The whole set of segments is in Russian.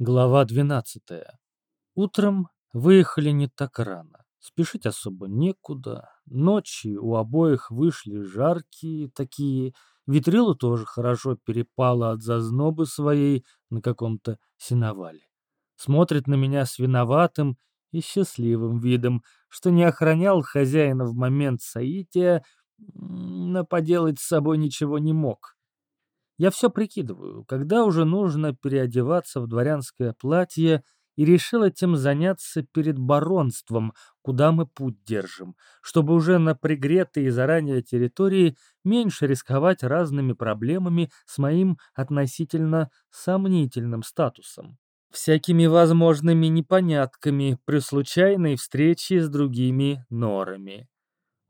Глава 12. Утром выехали не так рано. Спешить особо некуда. Ночи у обоих вышли жаркие такие. Витрилу тоже хорошо перепало от зазнобы своей на каком-то сеновале. Смотрит на меня с виноватым и счастливым видом, что не охранял хозяина в момент соития, но поделать с собой ничего не мог. Я все прикидываю, когда уже нужно переодеваться в дворянское платье, и решил этим заняться перед баронством, куда мы путь держим, чтобы уже на пригретой и заранее территории меньше рисковать разными проблемами с моим относительно сомнительным статусом. Всякими возможными непонятками при случайной встрече с другими норами.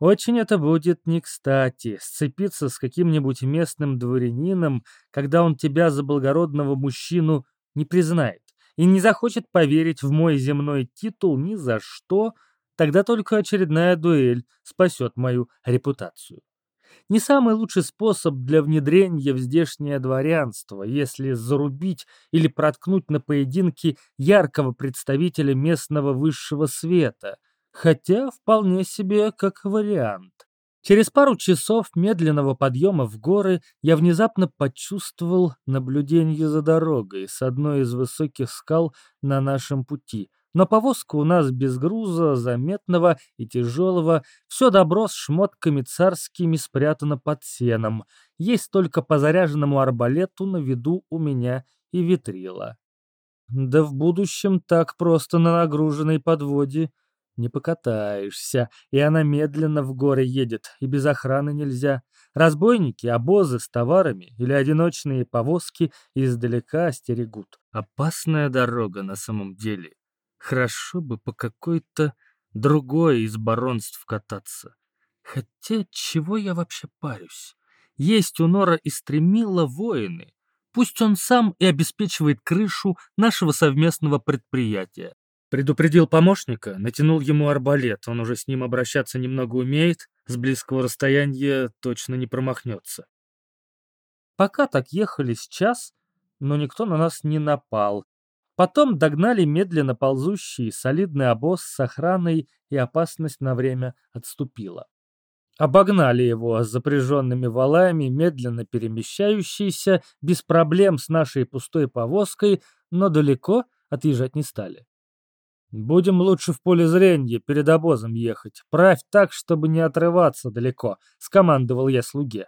Очень это будет не кстати, сцепиться с каким-нибудь местным дворянином, когда он тебя за благородного мужчину не признает и не захочет поверить в мой земной титул ни за что, тогда только очередная дуэль спасет мою репутацию. Не самый лучший способ для внедрения в здешнее дворянство, если зарубить или проткнуть на поединке яркого представителя местного высшего света — хотя вполне себе как вариант. Через пару часов медленного подъема в горы я внезапно почувствовал наблюдение за дорогой с одной из высоких скал на нашем пути. Но повозка у нас без груза, заметного и тяжелого, все добро с шмотками царскими спрятано под сеном. Есть только по заряженному арбалету на виду у меня и витрила. Да в будущем так просто на нагруженной подводе не покатаешься, и она медленно в горы едет, и без охраны нельзя. Разбойники, обозы с товарами или одиночные повозки издалека стерегут. Опасная дорога на самом деле. Хорошо бы по какой-то другой из баронств кататься. Хотя чего я вообще парюсь? Есть у Нора и стремила воины. Пусть он сам и обеспечивает крышу нашего совместного предприятия. Предупредил помощника, натянул ему арбалет, он уже с ним обращаться немного умеет, с близкого расстояния точно не промахнется. Пока так ехали с час, но никто на нас не напал. Потом догнали медленно ползущий солидный обоз с охраной, и опасность на время отступила. Обогнали его с запряженными валами, медленно перемещающийся, без проблем с нашей пустой повозкой, но далеко отъезжать не стали. Будем лучше в поле зрения перед обозом ехать. Правь так, чтобы не отрываться далеко, скомандовал я слуге.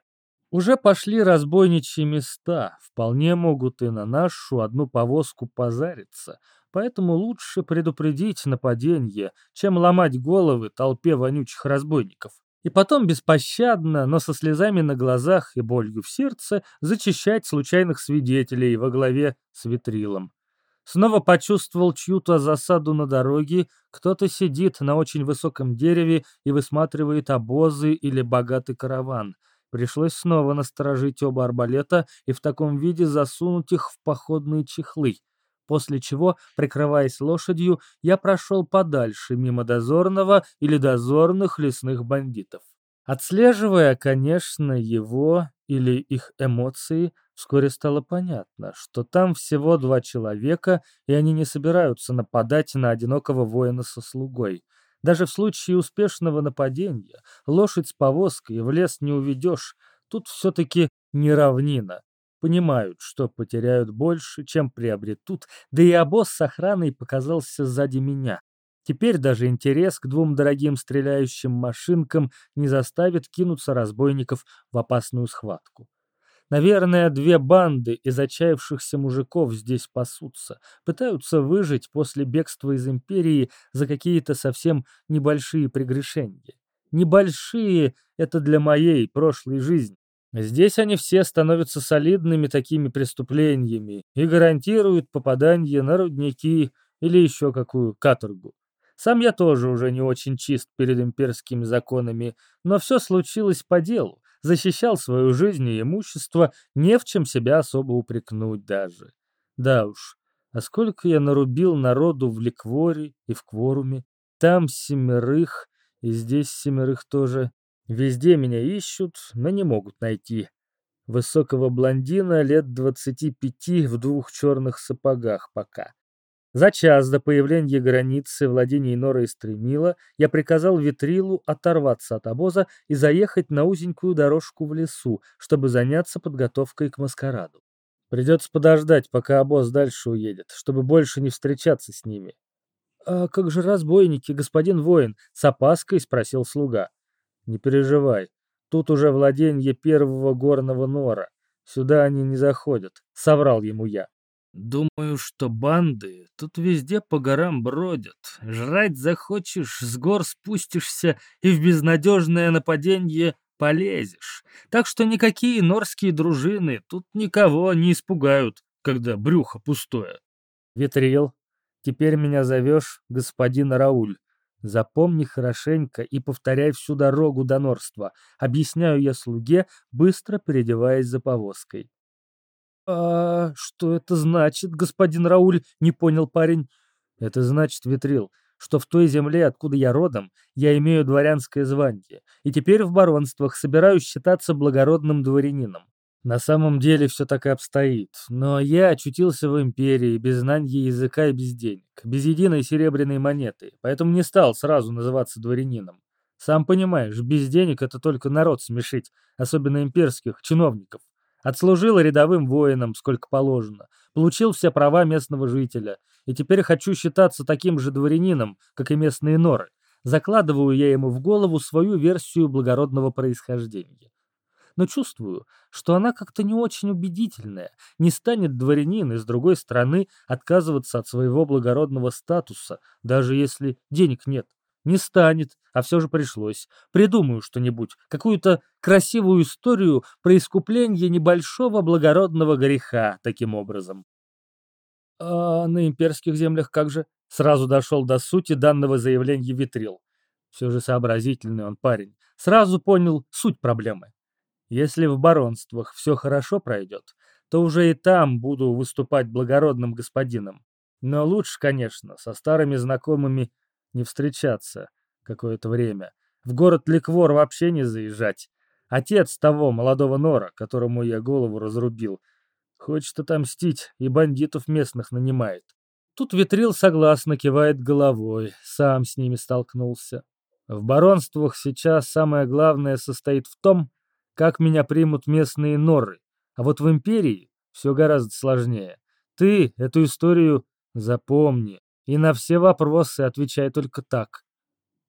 Уже пошли разбойничьи места, вполне могут и на нашу одну повозку позариться, поэтому лучше предупредить нападение, чем ломать головы толпе вонючих разбойников. И потом беспощадно, но со слезами на глазах и болью в сердце зачищать случайных свидетелей во главе с витрилом. Снова почувствовал чью-то засаду на дороге, кто-то сидит на очень высоком дереве и высматривает обозы или богатый караван. Пришлось снова насторожить оба арбалета и в таком виде засунуть их в походные чехлы. После чего, прикрываясь лошадью, я прошел подальше, мимо дозорного или дозорных лесных бандитов. Отслеживая, конечно, его или их эмоции, Вскоре стало понятно, что там всего два человека, и они не собираются нападать на одинокого воина со слугой. Даже в случае успешного нападения лошадь с повозкой в лес не уведешь. Тут все-таки не равнина. Понимают, что потеряют больше, чем приобретут, да и обоз с охраной показался сзади меня. Теперь даже интерес к двум дорогим стреляющим машинкам не заставит кинуться разбойников в опасную схватку. Наверное, две банды из отчаявшихся мужиков здесь пасутся, пытаются выжить после бегства из империи за какие-то совсем небольшие прегрешения. Небольшие — это для моей прошлой жизни. Здесь они все становятся солидными такими преступлениями и гарантируют попадание на рудники или еще какую каторгу. Сам я тоже уже не очень чист перед имперскими законами, но все случилось по делу защищал свою жизнь и имущество, не в чем себя особо упрекнуть даже. Да уж, а сколько я нарубил народу в ликворе и в кворуме. Там семерых, и здесь семерых тоже. Везде меня ищут, но не могут найти. Высокого блондина лет двадцати пяти в двух черных сапогах пока. За час до появления границы владений Нора и Стремила я приказал Витрилу оторваться от обоза и заехать на узенькую дорожку в лесу, чтобы заняться подготовкой к маскараду. Придется подождать, пока обоз дальше уедет, чтобы больше не встречаться с ними. «А как же разбойники, господин воин?» — с опаской спросил слуга. «Не переживай, тут уже владенье первого горного нора. Сюда они не заходят», — соврал ему я. Думаю, что банды тут везде по горам бродят. Жрать захочешь, с гор спустишься и в безнадежное нападение полезешь. Так что никакие норские дружины тут никого не испугают, когда брюхо пустое. Ветрил, теперь меня зовешь господин Рауль. Запомни хорошенько и повторяй всю дорогу до норства. Объясняю я слуге, быстро переодеваясь за повозкой. «А что это значит, господин Рауль?» — не понял парень. «Это значит, Витрил, что в той земле, откуда я родом, я имею дворянское звание, и теперь в баронствах собираюсь считаться благородным дворянином. На самом деле все так и обстоит, но я очутился в империи без знания языка и без денег, без единой серебряной монеты, поэтому не стал сразу называться дворянином. Сам понимаешь, без денег это только народ смешить, особенно имперских чиновников. Отслужил рядовым воином, сколько положено. Получил все права местного жителя. И теперь хочу считаться таким же дворянином, как и местные норы. Закладываю я ему в голову свою версию благородного происхождения. Но чувствую, что она как-то не очень убедительная. Не станет дворянин и, с другой стороны, отказываться от своего благородного статуса, даже если денег нет. Не станет, а все же пришлось. Придумаю что-нибудь, какую-то красивую историю про искупление небольшого благородного греха таким образом. А на имперских землях как же? Сразу дошел до сути данного заявления Витрил. Все же сообразительный он парень. Сразу понял суть проблемы. Если в баронствах все хорошо пройдет, то уже и там буду выступать благородным господином. Но лучше, конечно, со старыми знакомыми не встречаться какое-то время. В город Ликвор вообще не заезжать. Отец того молодого Нора, которому я голову разрубил, хочет отомстить и бандитов местных нанимает. Тут Витрил согласно кивает головой, сам с ними столкнулся. В баронствах сейчас самое главное состоит в том, как меня примут местные норы. А вот в империи все гораздо сложнее. Ты эту историю запомни. И на все вопросы отвечай только так.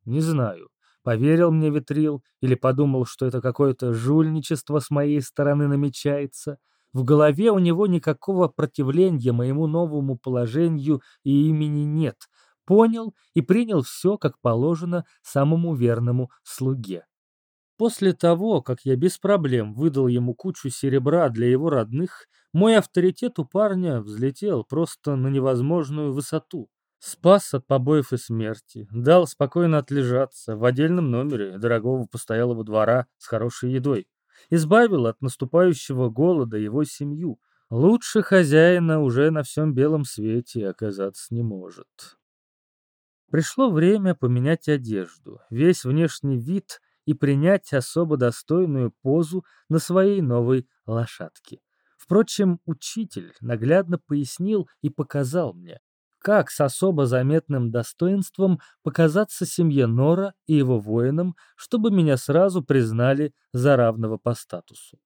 Не знаю, поверил мне Витрил или подумал, что это какое-то жульничество с моей стороны намечается. В голове у него никакого противления моему новому положению и имени нет. Понял и принял все, как положено, самому верному слуге. После того, как я без проблем выдал ему кучу серебра для его родных, мой авторитет у парня взлетел просто на невозможную высоту. Спас от побоев и смерти, дал спокойно отлежаться в отдельном номере дорогого постоялого двора с хорошей едой. Избавил от наступающего голода его семью. Лучше хозяина уже на всем белом свете оказаться не может. Пришло время поменять одежду, весь внешний вид и принять особо достойную позу на своей новой лошадке. Впрочем, учитель наглядно пояснил и показал мне, как с особо заметным достоинством показаться семье Нора и его воинам, чтобы меня сразу признали за равного по статусу.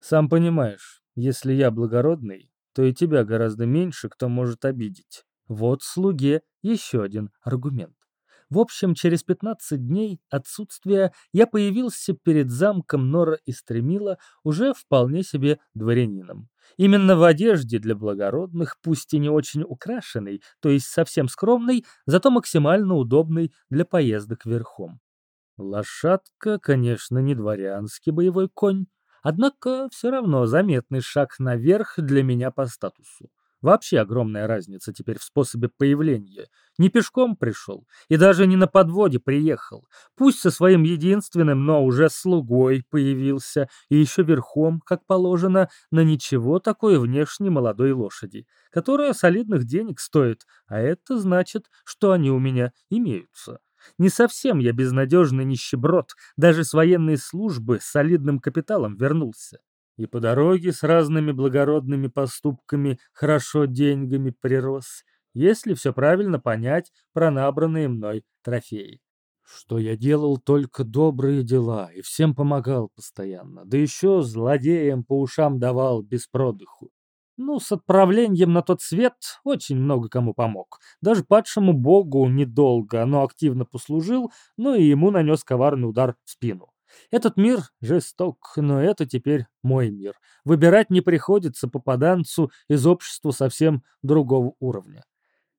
Сам понимаешь, если я благородный, то и тебя гораздо меньше кто может обидеть. Вот слуге еще один аргумент. В общем, через 15 дней отсутствия я появился перед замком Нора и Стремила уже вполне себе дворянином. Именно в одежде для благородных, пусть и не очень украшенной, то есть совсем скромной, зато максимально удобной для поездок верхом. Лошадка, конечно, не дворянский боевой конь, однако все равно заметный шаг наверх для меня по статусу. Вообще огромная разница теперь в способе появления. Не пешком пришел и даже не на подводе приехал. Пусть со своим единственным, но уже слугой появился и еще верхом, как положено, на ничего такой внешней молодой лошади, которая солидных денег стоит, а это значит, что они у меня имеются. Не совсем я безнадежный нищеброд, даже с военной службы с солидным капиталом вернулся. И по дороге с разными благородными поступками хорошо деньгами прирос, если все правильно понять про набранные мной трофеи. Что я делал только добрые дела и всем помогал постоянно, да еще злодеям по ушам давал без продыху. Ну, с отправлением на тот свет очень много кому помог. Даже падшему богу недолго, но активно послужил, но и ему нанес коварный удар в спину. Этот мир жесток, но это теперь мой мир. Выбирать не приходится попаданцу из общества совсем другого уровня.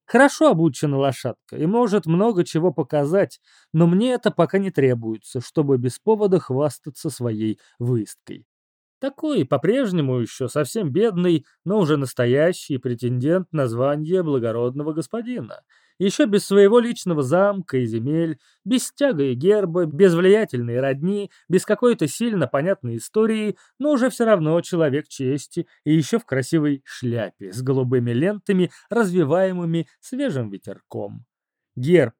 Хорошо обучена лошадка и может много чего показать, но мне это пока не требуется, чтобы без повода хвастаться своей выездкой. Такой, по-прежнему еще совсем бедный, но уже настоящий претендент на звание благородного господина. Еще без своего личного замка и земель, без тяга и герба, без влиятельной родни, без какой-то сильно понятной истории, но уже все равно человек чести и еще в красивой шляпе с голубыми лентами, развиваемыми свежим ветерком. Герб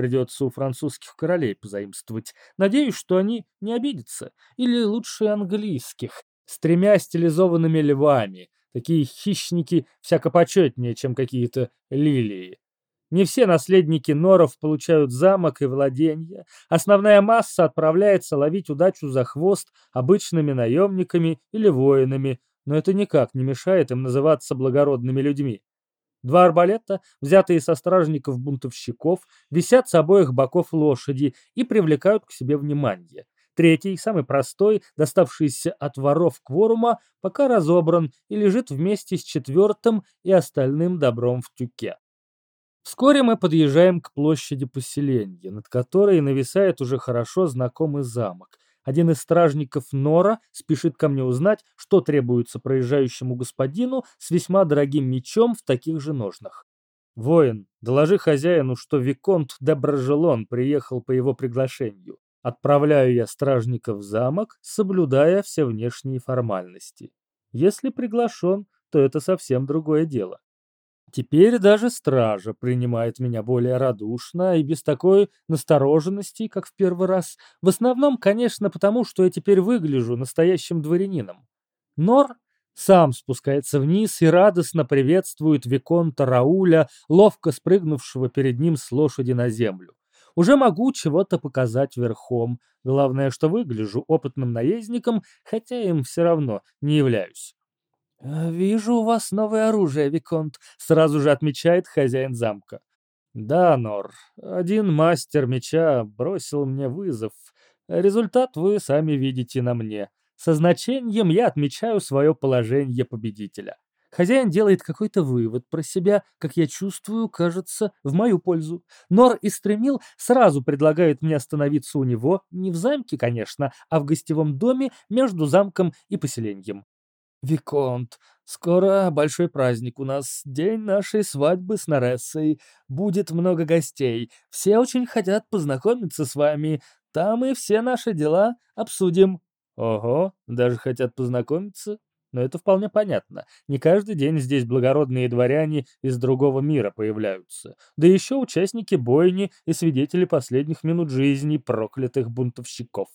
Придется у французских королей позаимствовать. Надеюсь, что они не обидятся. Или лучше английских, с тремя стилизованными львами. Такие хищники всяко почетнее, чем какие-то лилии. Не все наследники норов получают замок и владения. Основная масса отправляется ловить удачу за хвост обычными наемниками или воинами, но это никак не мешает им называться благородными людьми. Два арбалета, взятые со стражников-бунтовщиков, висят с обоих боков лошади и привлекают к себе внимание. Третий, самый простой, доставшийся от воров кворума, пока разобран и лежит вместе с четвертым и остальным добром в тюке. Вскоре мы подъезжаем к площади поселения, над которой нависает уже хорошо знакомый замок, один из стражников Нора спешит ко мне узнать, что требуется проезжающему господину с весьма дорогим мечом в таких же ножнах. «Воин, доложи хозяину, что Виконт де Брожелон приехал по его приглашению. Отправляю я стражников в замок, соблюдая все внешние формальности. Если приглашен, то это совсем другое дело. Теперь даже стража принимает меня более радушно и без такой настороженности, как в первый раз. В основном, конечно, потому, что я теперь выгляжу настоящим дворянином. Нор сам спускается вниз и радостно приветствует Виконта Рауля, ловко спрыгнувшего перед ним с лошади на землю. Уже могу чего-то показать верхом. Главное, что выгляжу опытным наездником, хотя им все равно не являюсь. «Э, «Вижу у вас новое оружие, Виконт», — сразу же отмечает хозяин замка. «Да, Нор, один мастер меча бросил мне вызов. Результат вы сами видите на мне. Со значением я отмечаю свое положение победителя. Хозяин делает какой-то вывод про себя, как я чувствую, кажется, в мою пользу. Нор и Стремил сразу предлагают мне остановиться у него, не в замке, конечно, а в гостевом доме между замком и поселением. «Виконт, скоро большой праздник у нас, день нашей свадьбы с Нарессой. Будет много гостей. Все очень хотят познакомиться с вами. Там и все наши дела обсудим». «Ого, даже хотят познакомиться?» Но это вполне понятно. Не каждый день здесь благородные дворяне из другого мира появляются. Да еще участники бойни и свидетели последних минут жизни проклятых бунтовщиков.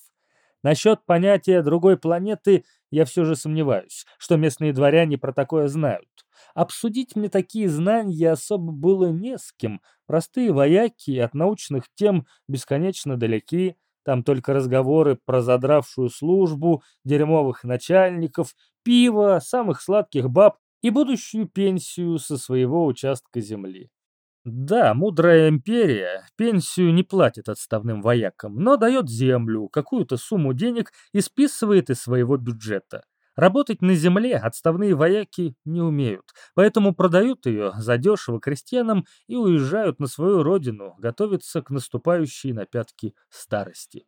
Насчет понятия другой планеты я все же сомневаюсь, что местные дворяне про такое знают. Обсудить мне такие знания особо было не с кем. Простые вояки от научных тем бесконечно далеки. Там только разговоры про задравшую службу, дерьмовых начальников, пиво, самых сладких баб и будущую пенсию со своего участка земли. Да, мудрая империя пенсию не платит отставным воякам, но дает землю, какую-то сумму денег и списывает из своего бюджета. Работать на земле отставные вояки не умеют, поэтому продают ее задешево крестьянам и уезжают на свою родину готовиться к наступающей на пятки старости.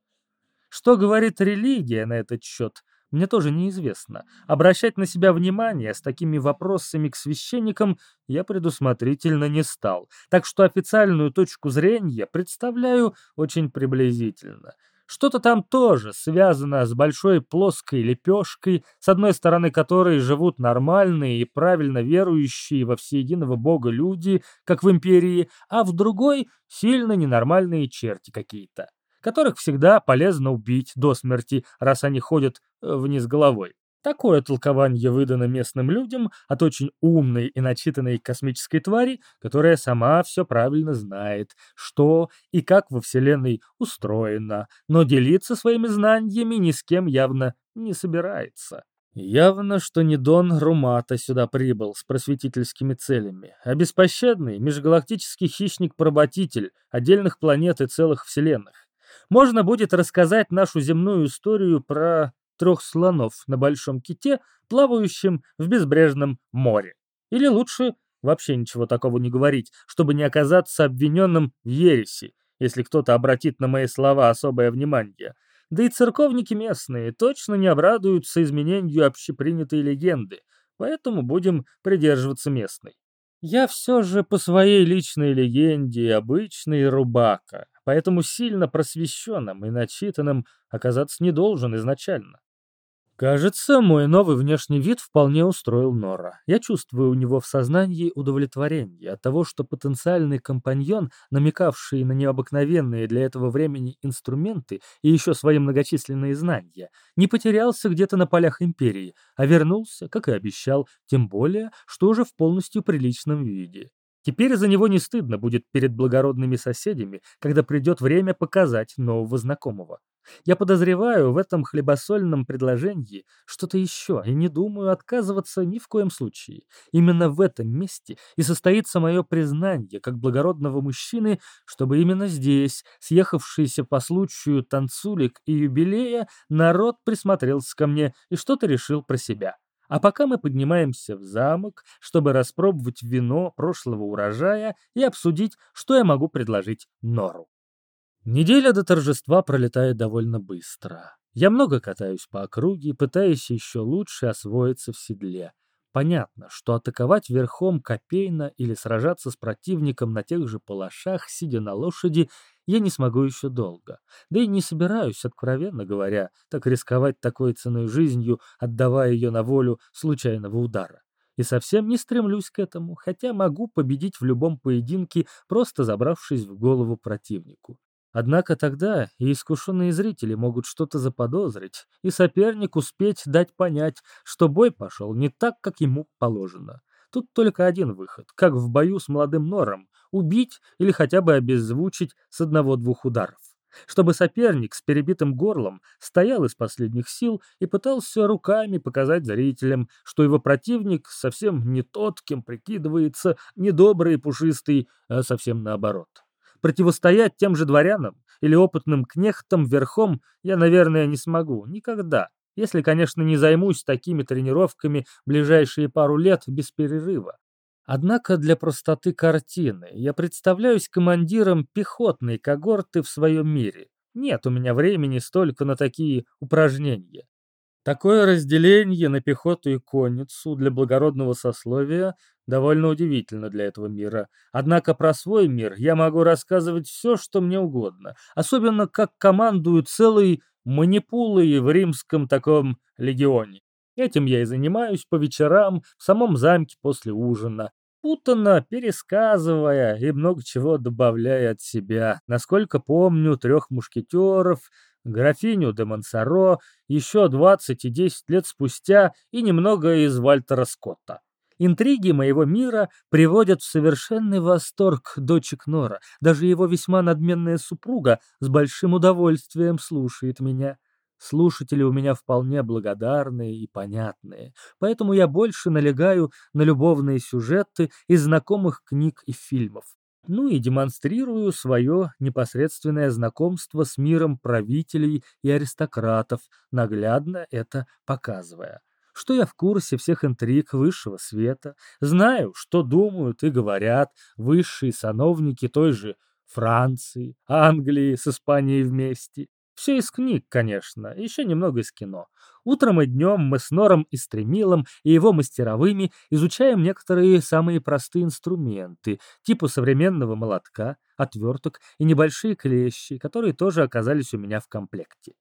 Что говорит религия на этот счет, мне тоже неизвестно. Обращать на себя внимание с такими вопросами к священникам я предусмотрительно не стал, так что официальную точку зрения представляю очень приблизительно. Что-то там тоже связано с большой плоской лепешкой, с одной стороны которой живут нормальные и правильно верующие во всеединого бога люди, как в империи, а в другой — сильно ненормальные черти какие-то которых всегда полезно убить до смерти, раз они ходят э, вниз головой. Такое толкование выдано местным людям от очень умной и начитанной космической твари, которая сама все правильно знает, что и как во Вселенной устроено, но делиться своими знаниями ни с кем явно не собирается. Явно, что не Дон Румата сюда прибыл с просветительскими целями, а беспощадный межгалактический хищник-поработитель отдельных планет и целых вселенных. Можно будет рассказать нашу земную историю про трех слонов на большом ките, плавающем в безбрежном море. Или лучше вообще ничего такого не говорить, чтобы не оказаться обвиненным в ереси, если кто-то обратит на мои слова особое внимание. Да и церковники местные точно не обрадуются изменению общепринятой легенды, поэтому будем придерживаться местной. Я все же по своей личной легенде обычный рубака, поэтому сильно просвещенным и начитанным оказаться не должен изначально. Кажется, мой новый внешний вид вполне устроил Нора. Я чувствую у него в сознании удовлетворение от того, что потенциальный компаньон, намекавший на необыкновенные для этого времени инструменты и еще свои многочисленные знания, не потерялся где-то на полях Империи, а вернулся, как и обещал, тем более, что уже в полностью приличном виде. Теперь за него не стыдно будет перед благородными соседями, когда придет время показать нового знакомого. Я подозреваю в этом хлебосольном предложении что-то еще и не думаю отказываться ни в коем случае. Именно в этом месте и состоится мое признание как благородного мужчины, чтобы именно здесь, съехавшийся по случаю танцулик и юбилея, народ присмотрелся ко мне и что-то решил про себя. А пока мы поднимаемся в замок, чтобы распробовать вино прошлого урожая и обсудить, что я могу предложить Нору. Неделя до торжества пролетает довольно быстро. Я много катаюсь по округе, пытаясь еще лучше освоиться в седле. Понятно, что атаковать верхом копейно или сражаться с противником на тех же палашах, сидя на лошади, я не смогу еще долго. Да и не собираюсь, откровенно говоря, так рисковать такой ценой жизнью, отдавая ее на волю случайного удара. И совсем не стремлюсь к этому, хотя могу победить в любом поединке, просто забравшись в голову противнику. Однако тогда и искушенные зрители могут что-то заподозрить, и соперник успеть дать понять, что бой пошел не так, как ему положено. Тут только один выход, как в бою с молодым нором, убить или хотя бы обеззвучить с одного-двух ударов. Чтобы соперник с перебитым горлом стоял из последних сил и пытался руками показать зрителям, что его противник совсем не тот, кем прикидывается, не добрый и пушистый, а совсем наоборот. Противостоять тем же дворянам или опытным кнехтам верхом я, наверное, не смогу. Никогда. Если, конечно, не займусь такими тренировками ближайшие пару лет без перерыва. Однако для простоты картины я представляюсь командиром пехотной когорты в своем мире. Нет у меня времени столько на такие упражнения. Такое разделение на пехоту и конницу для благородного сословия довольно удивительно для этого мира. Однако про свой мир я могу рассказывать все, что мне угодно, особенно как командую целой манипулой в римском таком легионе. Этим я и занимаюсь по вечерам в самом замке после ужина, путанно пересказывая и много чего добавляя от себя. Насколько помню, трех мушкетеров, графиню де Монсоро еще 20 и 10 лет спустя и немного из Вальтера Скотта. Интриги моего мира приводят в совершенный восторг дочек Нора. Даже его весьма надменная супруга с большим удовольствием слушает меня. Слушатели у меня вполне благодарные и понятные, поэтому я больше налегаю на любовные сюжеты из знакомых книг и фильмов ну и демонстрирую свое непосредственное знакомство с миром правителей и аристократов, наглядно это показывая. Что я в курсе всех интриг высшего света, знаю, что думают и говорят высшие сановники той же Франции, Англии с Испанией вместе. Все из книг, конечно, еще немного из кино. Утром и днем мы с Нором и Стремилом и его мастеровыми изучаем некоторые самые простые инструменты, типа современного молотка, отверток и небольшие клещи, которые тоже оказались у меня в комплекте.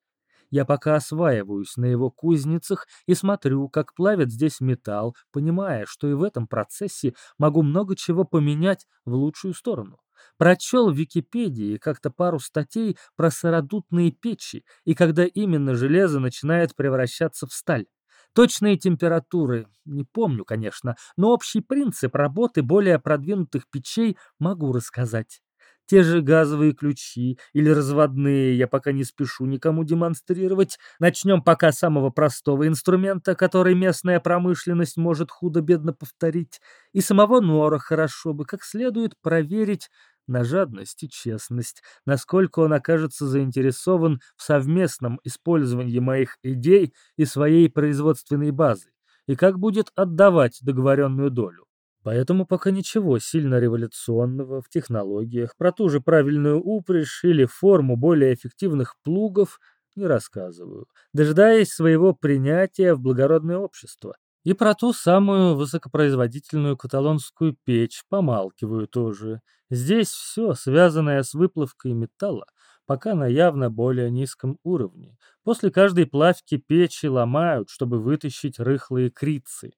Я пока осваиваюсь на его кузницах и смотрю, как плавят здесь металл, понимая, что и в этом процессе могу много чего поменять в лучшую сторону. Прочел в Википедии как-то пару статей про сыродутные печи и когда именно железо начинает превращаться в сталь. Точные температуры не помню, конечно, но общий принцип работы более продвинутых печей могу рассказать. Те же газовые ключи или разводные я пока не спешу никому демонстрировать. Начнем пока с самого простого инструмента, который местная промышленность может худо-бедно повторить. И самого Нора хорошо бы как следует проверить на жадность и честность, насколько он окажется заинтересован в совместном использовании моих идей и своей производственной базы, и как будет отдавать договоренную долю. Поэтому пока ничего сильно революционного в технологиях про ту же правильную упряжь или форму более эффективных плугов не рассказываю, дожидаясь своего принятия в благородное общество. И про ту самую высокопроизводительную каталонскую печь помалкиваю тоже. Здесь все, связанное с выплавкой металла, пока на явно более низком уровне. После каждой плавки печи ломают, чтобы вытащить рыхлые крицы.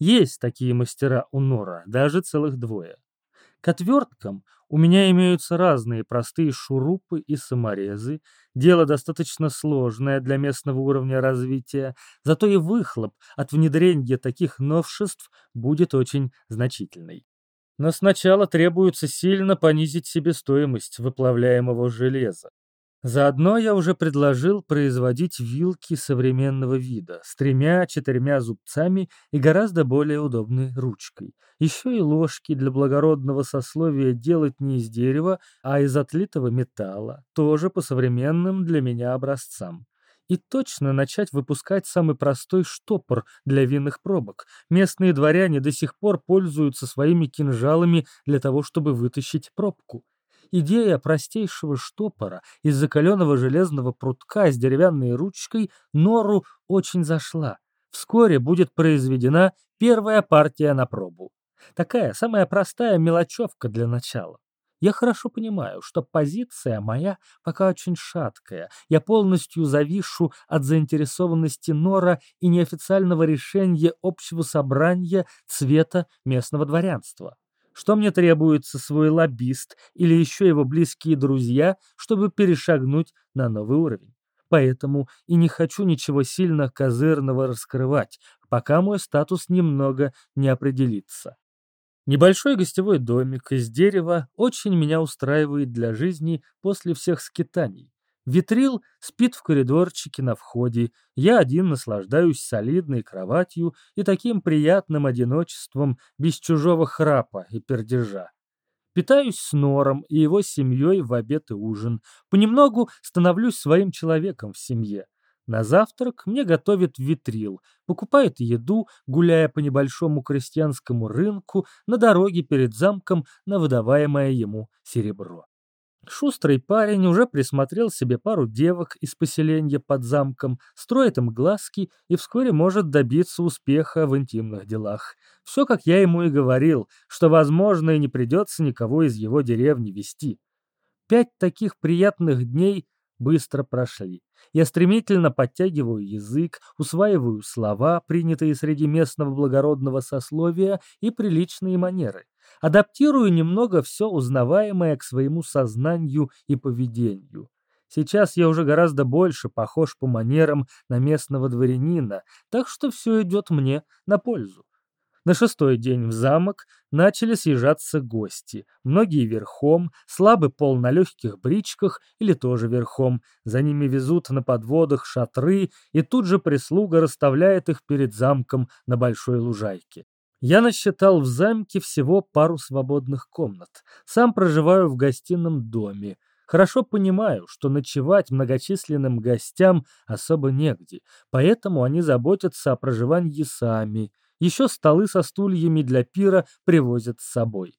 Есть такие мастера у Нора, даже целых двое. К отверткам у меня имеются разные простые шурупы и саморезы. Дело достаточно сложное для местного уровня развития, зато и выхлоп от внедрения таких новшеств будет очень значительный. Но сначала требуется сильно понизить себестоимость выплавляемого железа. Заодно я уже предложил производить вилки современного вида с тремя-четырьмя зубцами и гораздо более удобной ручкой. Еще и ложки для благородного сословия делать не из дерева, а из отлитого металла, тоже по современным для меня образцам. И точно начать выпускать самый простой штопор для винных пробок. Местные дворяне до сих пор пользуются своими кинжалами для того, чтобы вытащить пробку. Идея простейшего штопора из закаленного железного прутка с деревянной ручкой Нору очень зашла. Вскоре будет произведена первая партия на пробу. Такая самая простая мелочевка для начала. Я хорошо понимаю, что позиция моя пока очень шаткая. Я полностью завишу от заинтересованности Нора и неофициального решения общего собрания цвета местного дворянства что мне требуется свой лоббист или еще его близкие друзья, чтобы перешагнуть на новый уровень. Поэтому и не хочу ничего сильно козырного раскрывать, пока мой статус немного не определится. Небольшой гостевой домик из дерева очень меня устраивает для жизни после всех скитаний. Витрил спит в коридорчике на входе. Я один наслаждаюсь солидной кроватью и таким приятным одиночеством без чужого храпа и пердежа. Питаюсь с Нором и его семьей в обед и ужин. Понемногу становлюсь своим человеком в семье. На завтрак мне готовит витрил, покупает еду, гуляя по небольшому крестьянскому рынку на дороге перед замком на выдаваемое ему серебро. Шустрый парень уже присмотрел себе пару девок из поселения под замком, строит им глазки и вскоре может добиться успеха в интимных делах. Все, как я ему и говорил, что, возможно, и не придется никого из его деревни вести. Пять таких приятных дней быстро прошли. Я стремительно подтягиваю язык, усваиваю слова, принятые среди местного благородного сословия, и приличные манеры. Адаптирую немного все узнаваемое к своему сознанию и поведению. Сейчас я уже гораздо больше похож по манерам на местного дворянина, так что все идет мне на пользу. На шестой день в замок начали съезжаться гости. Многие верхом, слабый пол на легких бричках или тоже верхом. За ними везут на подводах шатры, и тут же прислуга расставляет их перед замком на большой лужайке. Я насчитал в замке всего пару свободных комнат. Сам проживаю в гостином доме. Хорошо понимаю, что ночевать многочисленным гостям особо негде, поэтому они заботятся о проживании сами. Еще столы со стульями для пира привозят с собой.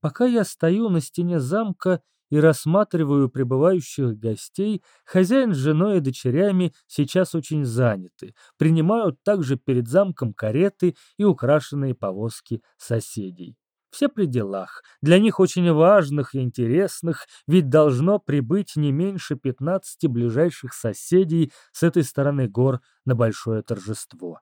Пока я стою на стене замка и рассматриваю прибывающих гостей, хозяин с женой и дочерями сейчас очень заняты, принимают также перед замком кареты и украшенные повозки соседей. Все при делах, для них очень важных и интересных, ведь должно прибыть не меньше 15 ближайших соседей с этой стороны гор на большое торжество.